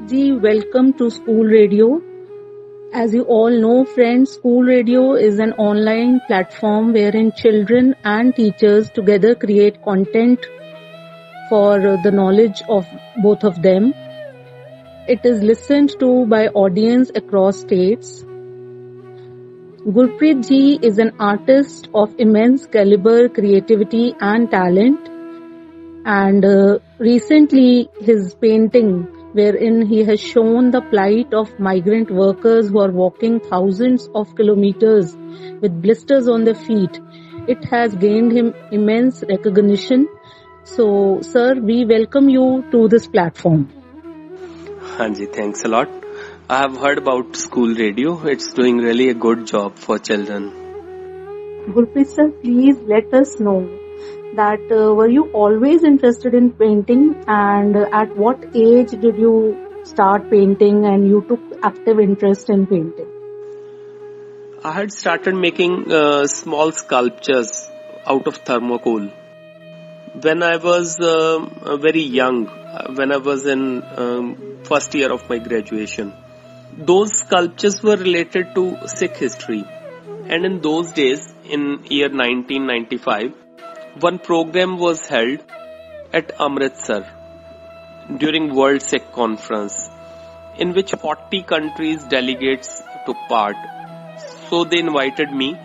Gurpreet ji, welcome to School Radio. As you all know, friends, School Radio is an online platform wherein children and teachers together create content for the knowledge of both of them. It is listened to by audience across states. Gurpreet ji is an artist of immense caliber, creativity and talent. And uh, recently his painting wherein he has shown the plight of migrant workers who are walking thousands of kilometers with blisters on their feet. It has gained him immense recognition. So, sir, we welcome you to this platform. Hanji, thanks a lot. I have heard about school radio. It's doing really a good job for children. Gurpreet sir, please let us know that uh, were you always interested in painting? And at what age did you start painting and you took active interest in painting? I had started making uh, small sculptures out of thermocol. When i was uh, very young uh, when i was in um, first year of my graduation those sculptures were related to sikh history. And in those days in year 1995 one program was held at Amritsar during World Sikh Conference in which 40 countries delegates took part. So they invited me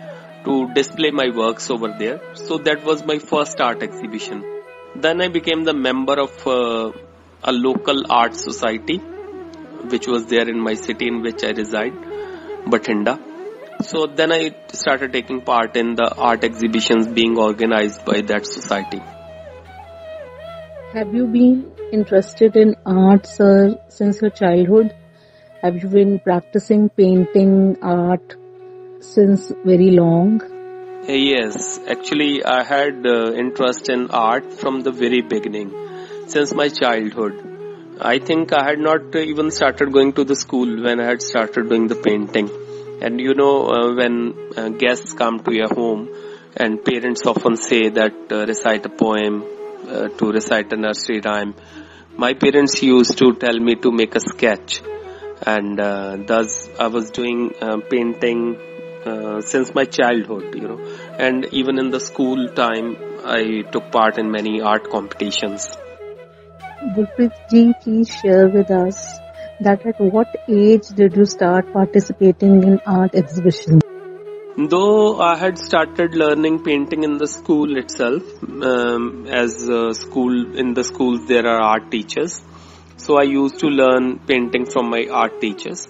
to display my works over there. So that was my first art exhibition. Then I became the member of uh, a local art society which was there in my city in which I reside, Bathinda. So then I started taking part in the art exhibitions being organized by that society. Have you been interested in art, sir, since your childhood? Have you been practicing painting art since very long? Yes, actually, I had uh, interest in art from the very beginning, since my childhood. I think I had not even started going to the school when I had started doing the painting. And you know, uh, when uh, guests come to your home, and parents often say that uh, recite a poem, uh, to recite a nursery rhyme. My parents used to tell me to make a sketch, and uh, thus I was doing uh, painting since my childhood, you know. And even in the school time, I took part in many art competitions. Gurpreet ji, please share with us that at what age did you start participating in art exhibitions? Though I had started learning painting in the school itself, um, as school in the schools there are art teachers, so I used to learn painting from my art teachers.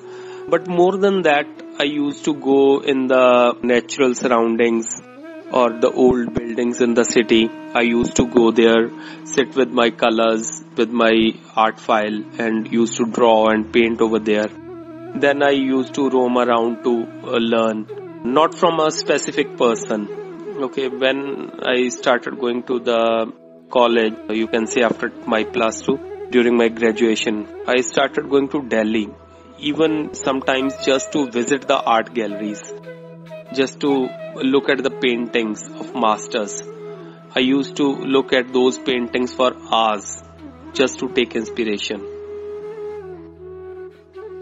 But more than that, I used to go in the natural surroundings or the old buildings in the city. I used to go there, sit with my colors, with my art file and used to draw and paint over there. Then I used to roam around to uh, learn, not from a specific person. Okay, when I started going to the college, you can say after my plus two, during my graduation, I started going to Delhi, even sometimes just to visit the art galleries, just to look at the paintings of masters. I used to look at those paintings for hours just to take inspiration.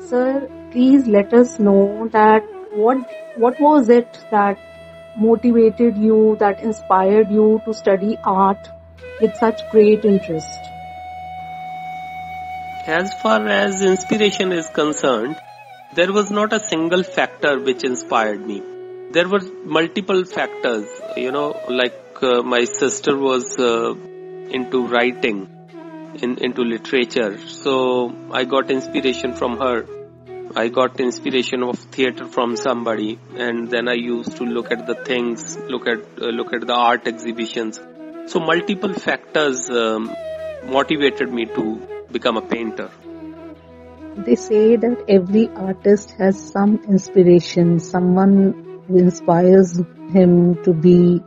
Sir, please let us know that what what was it that motivated you, that inspired you to study art with such great interest? As far as inspiration is concerned, there was not a single factor which inspired me there were multiple factors you know like uh, my sister was uh, into writing in, into literature. So i got inspiration from her. I got inspiration of theater from somebody and then i used to look at the things look at uh, look at the art exhibitions. So multiple factors um, motivated me to become a painter. They say that every artist has some inspiration someone inspires him to be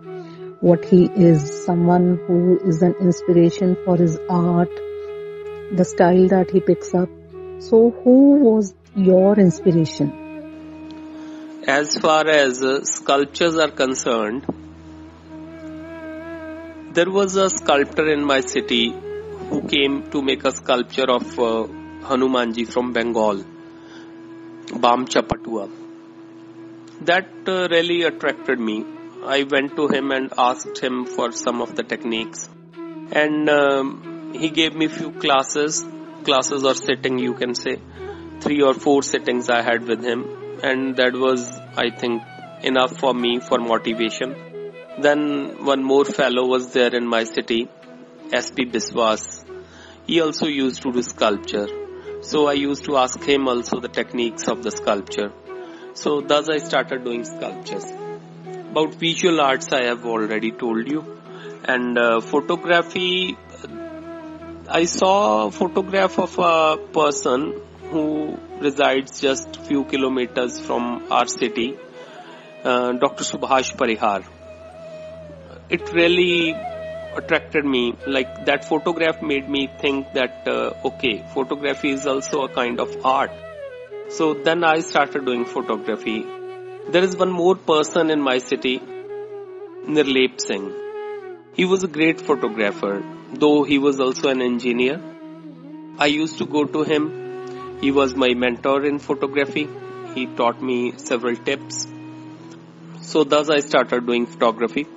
what he is, someone who is an inspiration for his art, the style that he picks up. So who was your inspiration? As far as uh, sculptures are concerned, there was a sculptor in my city who came to make a sculpture of uh, Hanumanji from Bengal, Bam Chapatua. That uh, really attracted me. I went to him and asked him for some of the techniques, and um, he gave me few classes, classes or sitting you can say, three or four sittings I had with him, and that was I think enough for me for motivation. Then one more fellow was there in my city, SP Biswas. He also used to do sculpture. So I used to ask him also the techniques of the sculpture. So thus I started doing sculptures. About visual arts I have already told you. And uh, photography, I saw a photograph of a person who resides just few kilometers from our city, uh, Dr. Subhash Parihar. It really attracted me. Like that photograph made me think that uh, okay, photography is also a kind of art. So then I started doing photography. There is one more person in my city, Nirlep Singh. He was a great photographer, though he was also an engineer. I used to go to him. He was my mentor in photography. He taught me several tips. So thus I started doing photography.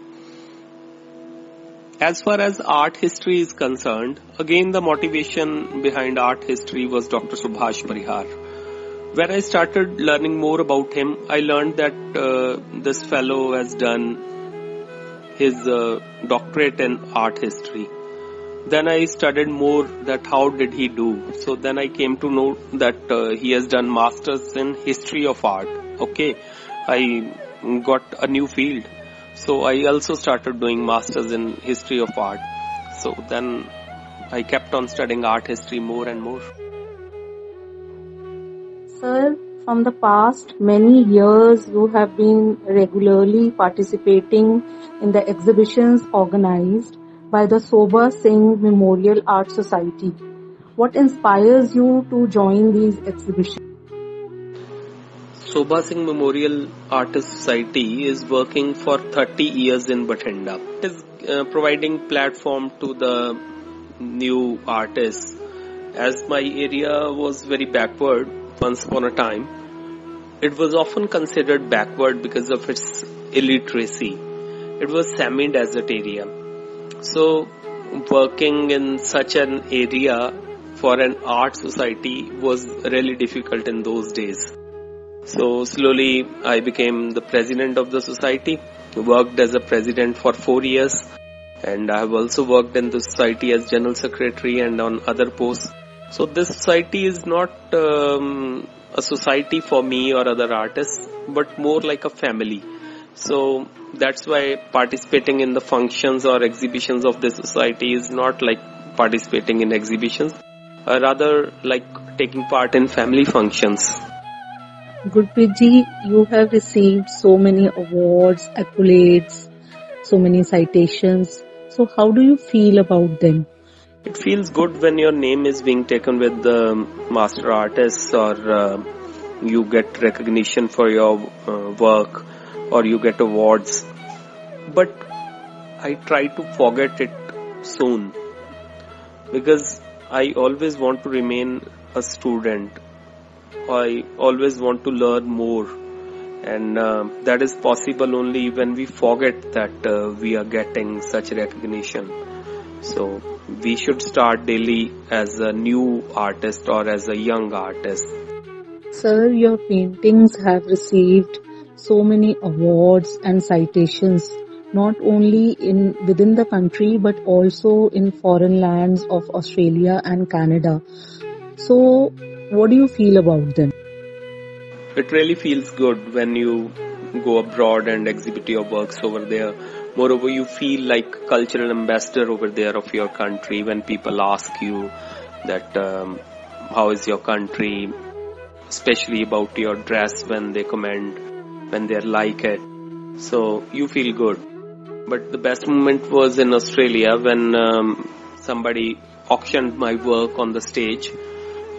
As far as art history is concerned, again the motivation behind art history was Dr. Subhash Parihar. When I started learning more about him, I learned that uh, this fellow has done his uh, doctorate in art history. Then I studied more that how did he do. So then I came to know that uh, he has done masters in history of art. Okay, I got a new field so I also started doing masters in history of art. So then I kept on studying art history more and more. Sir, from the past many years you have been regularly participating in the exhibitions organized by the Sobha Singh Memorial Art Society. What inspires you to join these exhibitions? Sobha Singh Memorial Artist Society is working for 30 years in Bathinda. It is uh, providing platform to the new artists. As my area was very backward once upon a time, it was often considered backward because of its illiteracy. It was semi-desert area. So working in such an area for an art society was really difficult in those days. So slowly I became the president of the society, worked as a president for four years and I have also worked in the society as general secretary and on other posts. So this society is not um, a society for me or other artists, but more like a family. So that's why participating in the functions or exhibitions of this society is not like participating in exhibitions, uh, rather like taking part in family functions. Gurpreet ji, you have received so many awards, accolades, so many citations. So how do you feel about them? It feels good when your name is being taken with the master artists or uh, you get recognition for your uh, work or you get awards. But I try to forget it soon because I always want to remain a student I always want to learn more, and uh, that is possible only when we forget that uh, we are getting such recognition. So we should start daily as a new artist or as a young artist. Sir, your paintings have received so many awards and citations not only in within the country but also in foreign lands of Australia and Canada. So what do you feel about them? It really feels good when you go abroad and exhibit your works over there. Moreover, you feel like cultural ambassador over there of your country when people ask you that um, how is your country, especially about your dress when they comment, when they like it. So you feel good. But the best moment was in Australia when um, somebody auctioned my work on the stage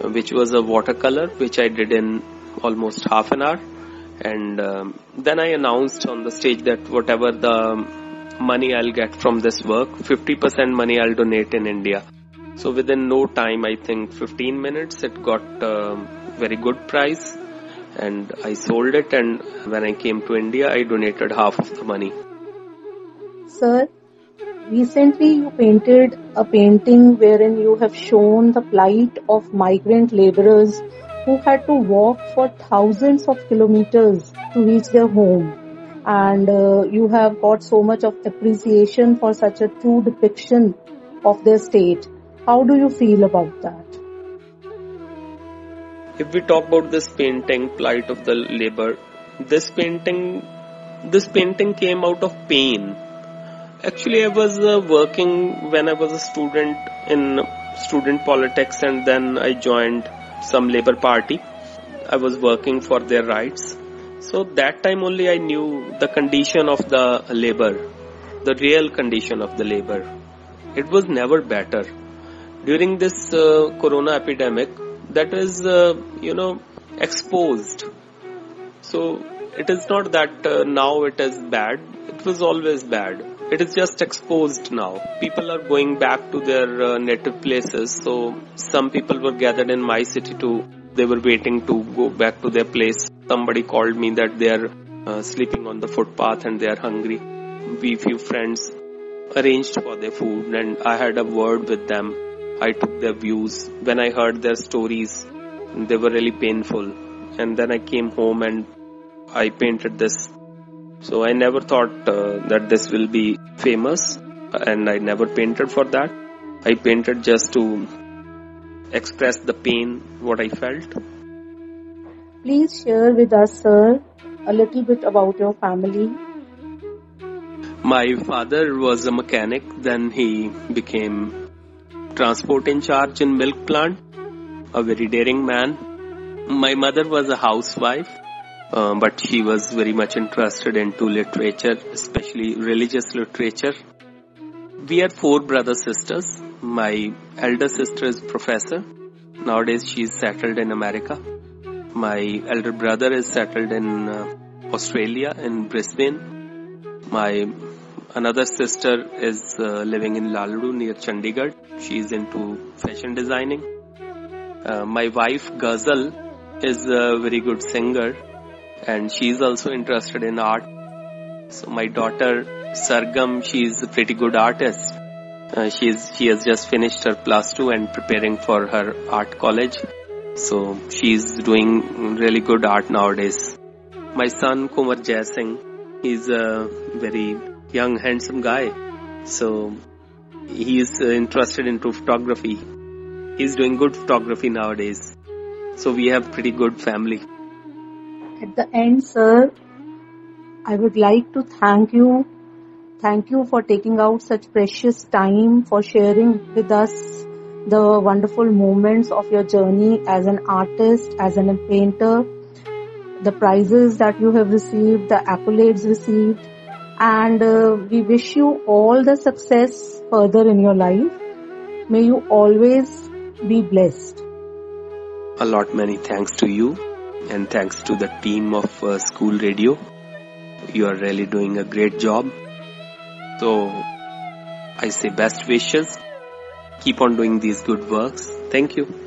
which was a watercolor which I did in almost half an hour and um, then I announced on the stage that whatever the money I'll get from this work 50% money I'll donate in India So within no time, I think 15 minutes, it got a very good price and I sold it and when I came to India, I donated half of the money. Sir, recently you painted a painting wherein you have shown the plight of migrant laborers who had to walk for thousands of kilometers to reach their home. And uh, you have got so much of appreciation for such a true depiction of their state. How do you feel about that? If we talk about this painting, Plight of the Labor, this painting, this painting came out of pain. Actually, I was uh, working when I was a student in student politics and then I joined some labor party. I was working for their rights. So that time only I knew the condition of the labor, the real condition of the labor. It was never better. During this uh, corona epidemic that is uh, you know exposed. So it is not that uh, now it is bad. It was always bad. It is just exposed now. People are going back to their uh, native places. So some people were gathered in my city too. They were waiting to go back to their place somebody called me that they are uh, sleeping on the footpath and they are hungry we few friends arranged for their food and i had a word with them I took their views. When I heard their stories, they were really painful. And then I came home and I painted this. So I never thought uh, that this will be famous and I never painted for that. I painted just to express the pain, what I felt. Please share with us, sir, a little bit about your family. My father was a mechanic, then he became transport in charge in milk plant, a very daring man. My mother was a housewife, uh, but she was very much interested into literature, especially religious literature. We are four brother sisters. My elder sister is professor. Nowadays she is settled in America. My elder brother is settled in uh, Australia in Brisbane. My Another sister is uh, living in Lalru near Chandigarh. She is into fashion designing. Uh, my wife Ghazal is a very good singer and she is also interested in art. So my daughter Sargam, she is a pretty good artist. Uh, she is she has just finished her plus two and preparing for her art college. So she is doing really good art nowadays. My son Kumar Jai Singh, a very young handsome guy. So he is uh, interested into photography. He's doing good photography nowadays. So we have pretty good family. At the end sir i would like to thank you. Thank you for taking out such precious time for sharing with us the wonderful moments of your journey as an artist as a painter the prizes that you have received the accolades received and uh, we wish you all the success further in your life. May you always be blessed. A lot many thanks to you and thanks to the team of uh, School Radio. You are really doing a great job. So I say best wishes. Keep on doing these good works. Thank you.